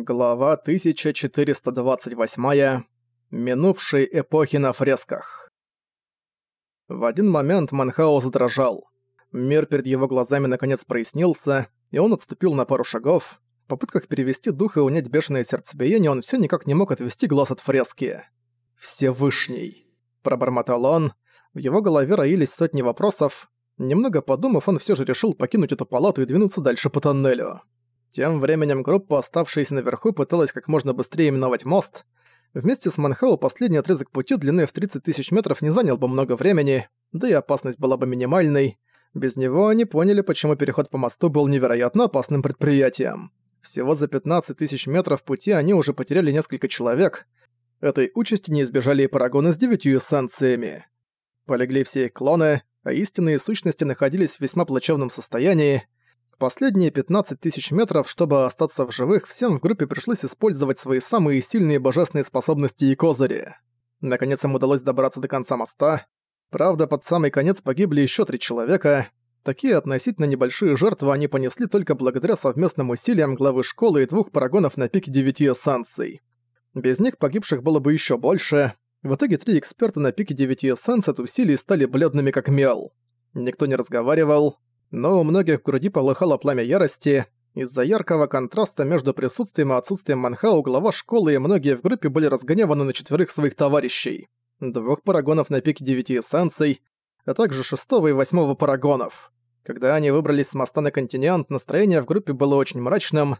Глава 1428. Минувшие эпохи на фресках. В один момент Манхао задрожал. Мир перед его глазами наконец прояснился, и он отступил на пару шагов. В попытках перевести дух и унять бешеное сердцебиение он все никак не мог отвести глаз от фрески. «Всевышний», — пробормотал он. В его голове роились сотни вопросов. Немного подумав, он все же решил покинуть эту палату и двинуться дальше по тоннелю. Тем временем группа, оставшаяся наверху, пыталась как можно быстрее именовать мост. Вместе с Манхау последний отрезок пути длиной в 30 тысяч метров не занял бы много времени, да и опасность была бы минимальной. Без него они поняли, почему переход по мосту был невероятно опасным предприятием. Всего за 15 тысяч метров пути они уже потеряли несколько человек. Этой участи не избежали и парагоны с девятью эссенциями. Полегли все их клоны, а истинные сущности находились в весьма плачевном состоянии. Последние 15 тысяч метров, чтобы остаться в живых, всем в группе пришлось использовать свои самые сильные божественные способности и козыри. Наконец им удалось добраться до конца моста. Правда, под самый конец погибли еще три человека. Такие относительно небольшие жертвы они понесли только благодаря совместным усилиям главы школы и двух парагонов на пике девяти эссенций. Без них погибших было бы еще больше. В итоге три эксперта на пике девяти эссенций от усилий стали бледными как мел. Никто не разговаривал, но у многих в груди полыхало пламя ярости. Из-за яркого контраста между присутствием и отсутствием Манхау глава школы и многие в группе были разгневаны на четверых своих товарищей. Двух парагонов на пике девяти эссенций, а также шестого и восьмого парагонов. Когда они выбрались с моста на континент, настроение в группе было очень мрачным.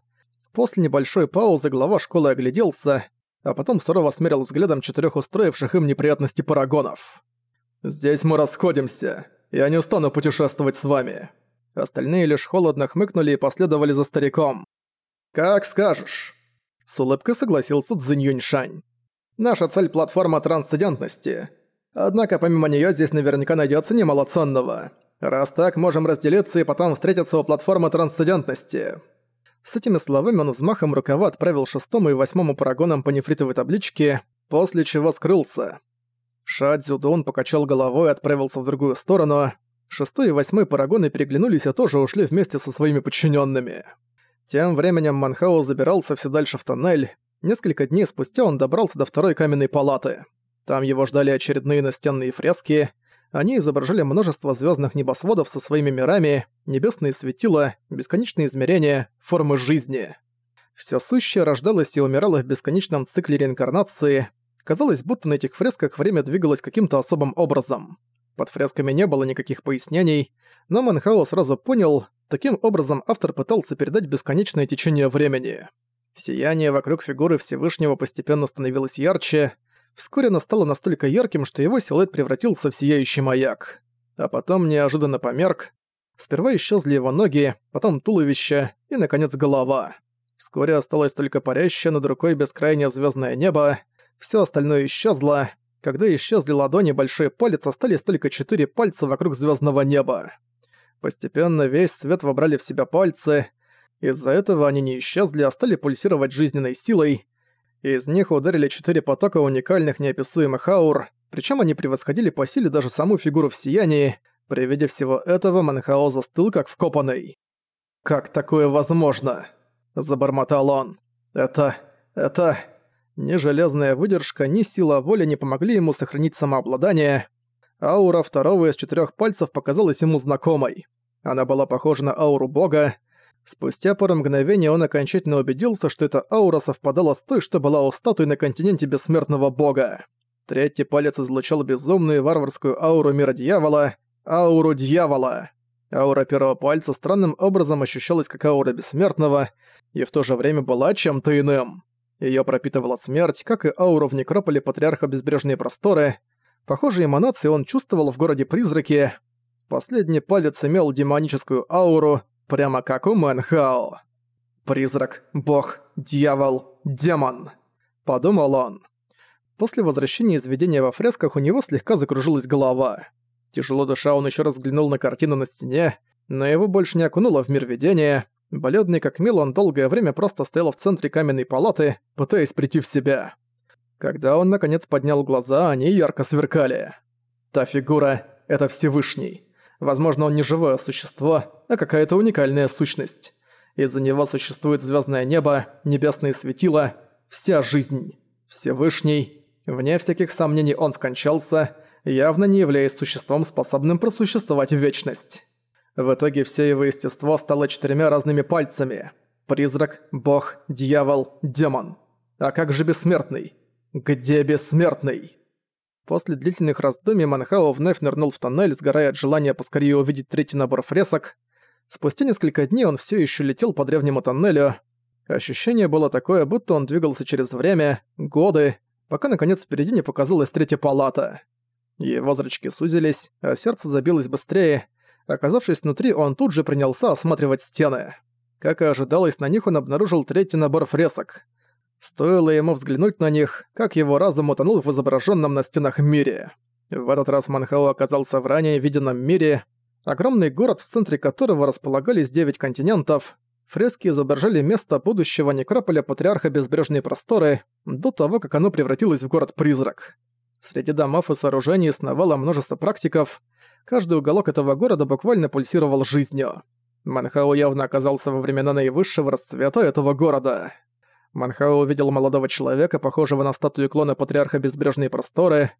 После небольшой паузы глава школы огляделся, а потом сурово смерил взглядом четырех устроивших им неприятности парагонов. «Здесь мы расходимся. Я не стану путешествовать с вами. Остальные лишь холодно хмыкнули и последовали за стариком. «Как скажешь». С улыбкой согласился Цзинь Юньшань. «Наша цель — платформа трансцендентности. Однако помимо неё здесь наверняка найдётся немало ценного. Раз так, можем разделиться и потом встретиться у платформы трансцендентности». С этими словами он взмахом рукава отправил шестому и восьмому парагонам по нефритовой табличке, после чего скрылся. Ша Цзюдун покачал головой и отправился в другую сторону. Шестой и восьмой парагоны переглянулись и тоже ушли вместе со своими подчиненными. Тем временем Манхау забирался все дальше в тоннель. Несколько дней спустя он добрался до второй каменной палаты. Там его ждали очередные настенные фрески. Они изображали множество звездных небосводов со своими мирами, небесные светила, бесконечные измерения, формы жизни. Все сущее рождалось и умирало в бесконечном цикле реинкарнации. Казалось, будто на этих фресках время двигалось каким-то особым образом. Под фресками не было никаких пояснений, но Манхао сразу понял, таким образом автор пытался передать бесконечное течение времени. Сияние вокруг фигуры Всевышнего постепенно становилось ярче, вскоре оно стало настолько ярким, что его силуэт превратился в сияющий маяк. А потом неожиданно померк. Сперва исчезли его ноги, потом туловище и, наконец, голова. Вскоре осталось только парящее над рукой бескрайнее звездное небо, все остальное исчезло, когда исчезли ладони, большой палец остались только четыре пальца вокруг звездного неба. Постепенно весь свет вобрали в себя пальцы. Из-за этого они не исчезли, а стали пульсировать жизненной силой. Из них ударили четыре потока уникальных неописуемых аур, причем они превосходили по силе даже саму фигуру в сиянии. При виде всего этого Манхао застыл как вкопанный. «Как такое возможно?» – забормотал он. «Это... это...» Ни железная выдержка, ни сила воли не помогли ему сохранить самообладание. Аура второго из четырех пальцев показалась ему знакомой. Она была похожа на ауру бога. Спустя пару мгновений он окончательно убедился, что эта аура совпадала с той, что была у статуи на континенте бессмертного бога. Третий палец излучал безумную варварскую ауру мира дьявола — ауру дьявола. Аура первого пальца странным образом ощущалась как аура бессмертного и в то же время была чем-то иным. Её пропитывала смерть, как и ауру в некрополе Патриарха Безбрежные Просторы. Похожие эманации он чувствовал в городе-призраке. Последний палец имел демоническую ауру, прямо как у Мэнхао. «Призрак, бог, дьявол, демон», — подумал он. После возвращения из видения во фресках у него слегка закружилась голова. Тяжело дыша, он ещё раз взглянул на картину на стене, но его больше не окунуло в мир видения, Бледный как мел, он долгое время просто стоял в центре каменной палаты, пытаясь прийти в себя. Когда он наконец поднял глаза, они ярко сверкали. Та фигура — это Всевышний. Возможно, он не живое существо, а какая-то уникальная сущность. Из-за него существует звездное небо, небесные светила, вся жизнь. Всевышний. Вне всяких сомнений он скончался, явно не являясь существом, способным просуществовать в вечность. В итоге все его естество стало четырьмя разными пальцами. Призрак, бог, дьявол, демон. А как же бессмертный? Где бессмертный? После длительных раздумий Манхао вновь нырнул в тоннель, сгорая от желания поскорее увидеть третий набор фресок. Спустя несколько дней он все еще летел по древнему тоннелю. Ощущение было такое, будто он двигался через время, годы, пока наконец впереди не показалась третья палата. Его зрачки сузились, а сердце забилось быстрее. Оказавшись внутри, он тут же принялся осматривать стены. Как и ожидалось, на них он обнаружил третий набор фресок. Стоило ему взглянуть на них, как его разум утонул в изображенном на стенах мире. В этот раз Манхао оказался в ранее виденном мире, огромный город, в центре которого располагались девять континентов. Фрески изображали место будущего некрополя Патриарха Безбрежные Просторы до того, как оно превратилось в город-призрак. Среди домов и сооружений сновало множество практиков. Каждый уголок этого города буквально пульсировал жизнью. Манхао явно оказался во времена наивысшего расцвета этого города. Манхао увидел молодого человека, похожего на статую клона Патриарха Безбрежные Просторы.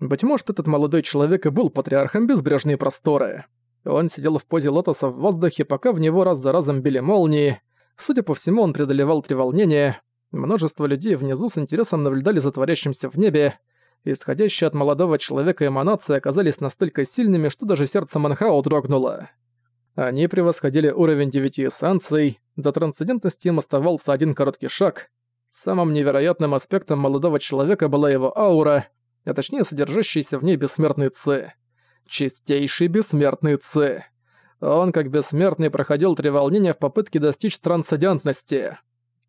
Быть может, этот молодой человек и был Патриархом Безбрежные Просторы. Он сидел в позе лотоса в воздухе, пока в него раз за разом били молнии. Судя по всему, он преодолевал треволнение. Множество людей внизу с интересом наблюдали за творящимся в небе. Исходящие от молодого человека эманации оказались настолько сильными, что даже сердце Манхао дрогнуло. Они превосходили уровень девяти эссенций, до трансцендентности им оставался один короткий шаг. Самым невероятным аспектом молодого человека была его аура, а точнее содержащийся в ней бессмертный Ци. Чистейший бессмертный Ци. Он, как бессмертный, проходил три волнения в попытке достичь трансцендентности.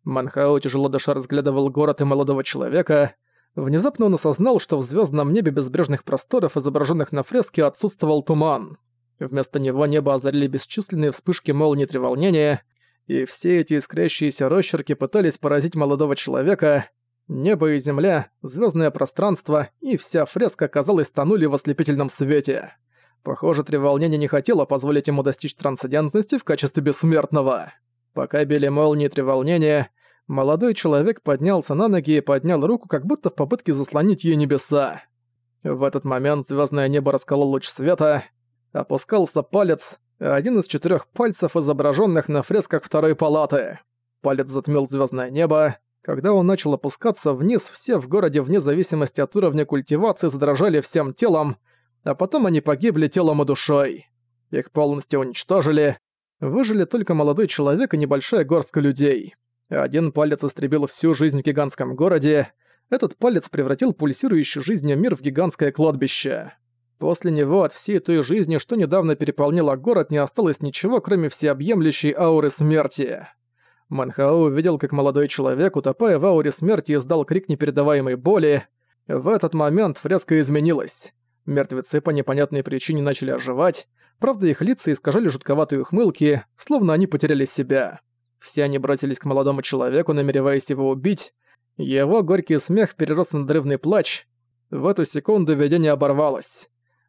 Манхао тяжело дыша разглядывал город и молодого человека. Внезапно он осознал, что в звездном небе безбрежных просторов, изображенных на фреске, отсутствовал туман. Вместо него небо озарили бесчисленные вспышки молнии треволнения, и все эти искрящиеся росчерки пытались поразить молодого человека. Небо и земля, звездное пространство и вся фреска, казалось, тонули в ослепительном свете. Похоже, треволнение не хотело позволить ему достичь трансцендентности в качестве бессмертного. Пока били молнии треволнения, молодой человек поднялся на ноги и поднял руку, как будто в попытке заслонить ей небеса. В этот момент звездное небо расколол луч света, опускался палец, один из четырех пальцев, изображенных на фресках второй палаты. Палец затмил звездное небо. Когда он начал опускаться вниз, все в городе вне зависимости от уровня культивации задрожали всем телом, а потом они погибли телом и душой. Их полностью уничтожили. Выжили только молодой человек и небольшая горстка людей. Один палец истребил всю жизнь в гигантском городе. Этот палец превратил пульсирующий жизнью мир в гигантское кладбище. После него от всей той жизни, что недавно переполнила город, не осталось ничего, кроме всеобъемлющей ауры смерти. Манхао увидел, как молодой человек, утопая в ауре смерти, издал крик непередаваемой боли. В этот момент фреска изменилась. Мертвецы по непонятной причине начали оживать, правда их лица искажали жутковатые ухмылки, словно они потеряли себя. Все они бросились к молодому человеку, намереваясь его убить. Его горький смех перерос в надрывный плач. В эту секунду видение оборвалось.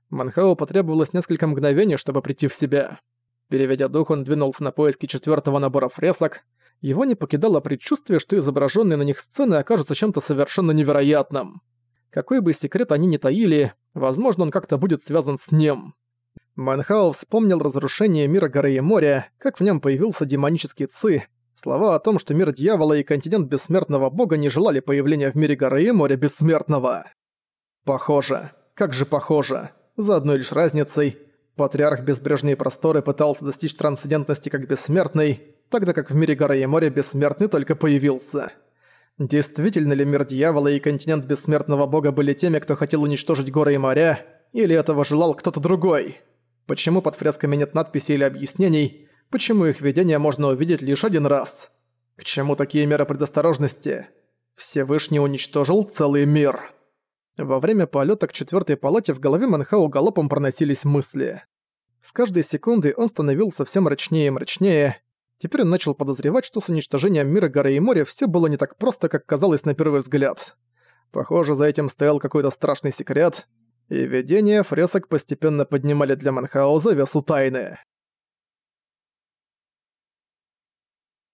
Манхау потребовалось несколько мгновений, чтобы прийти в себя. Переведя дух, он двинулся на поиски четвертого набора фресок. Его не покидало предчувствие, что изображенные на них сцены окажутся чем-то совершенно невероятным. Какой бы секрет они ни таили, возможно, он как-то будет связан с ним. Манхау вспомнил разрушение мира горы и моря, как в нем появился демонический ци. Слова о том, что мир дьявола и континент бессмертного бога не желали появления в мире горы и моря бессмертного. Похоже. Как же похоже за одной лишь разницей. Патриарх Безбрежные Просторы пытался достичь трансцендентности как бессмертный, тогда как в мире горы и моря бессмертный только появился. Действительно ли мир дьявола и континент бессмертного бога были теми, кто хотел уничтожить горы и моря, или этого желал кто-то другой? Почему под фресками нет надписей или объяснений? Почему их видение можно увидеть лишь один раз? К чему такие меры предосторожности? Всевышний уничтожил целый мир. Во время полета к четвертой палате в голове Манхау галопом проносились мысли. С каждой секундой он становился все мрачнее и мрачнее. Теперь он начал подозревать, что с уничтожением мира горы и моря все было не так просто, как казалось на первый взгляд. Похоже, за этим стоял какой-то страшный секрет, и видения фресок постепенно поднимали для Манхао завесу тайны.